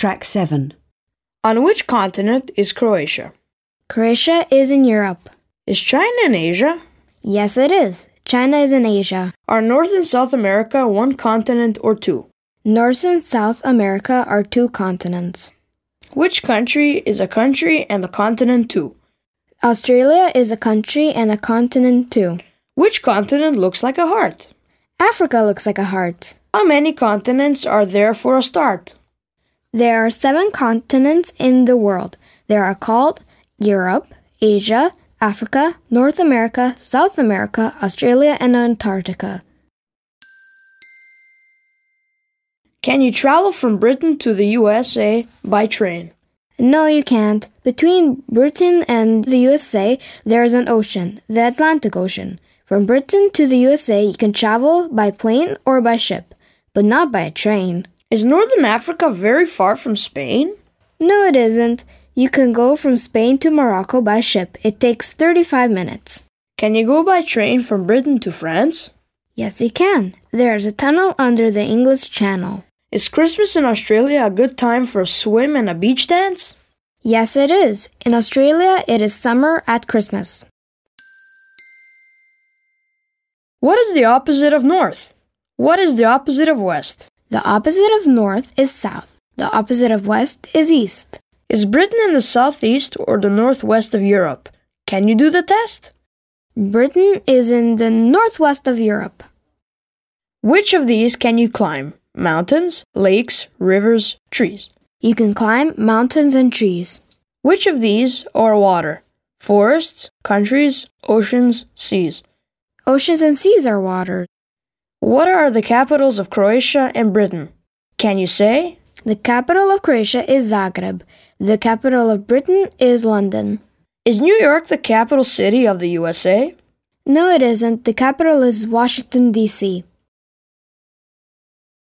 Track 7. On which continent is Croatia? Croatia is in Europe. Is China in Asia? Yes, it is. China is in Asia. Are North and South America one continent or two? North and South America are two continents. Which country is a country and a continent too? Australia is a country and a continent too. Which continent looks like a heart? Africa looks like a heart. How many continents are there for a start? There are seven continents in the world. They are called Europe, Asia, Africa, North America, South America, Australia, and Antarctica. Can you travel from Britain to the USA by train? No, you can't. Between Britain and the USA, there is an ocean, the Atlantic Ocean. From Britain to the USA, you can travel by plane or by ship, but not by a train. Is Northern Africa very far from Spain? No, it isn't. You can go from Spain to Morocco by ship. It takes 35 minutes. Can you go by train from Britain to France? Yes, you can. There's a tunnel under the English Channel. Is Christmas in Australia a good time for a swim and a beach dance? Yes, it is. In Australia, it is summer at Christmas. What is the opposite of north? What is the opposite of west? The opposite of north is south. The opposite of west is east. Is Britain in the southeast or the northwest of Europe? Can you do the test? Britain is in the northwest of Europe. Which of these can you climb? Mountains, lakes, rivers, trees. You can climb mountains and trees. Which of these are water? Forests, countries, oceans, seas. Oceans and seas are water. What are the capitals of Croatia and Britain? Can you say? The capital of Croatia is Zagreb. The capital of Britain is London. Is New York the capital city of the USA? No, it isn't. The capital is Washington, D.C.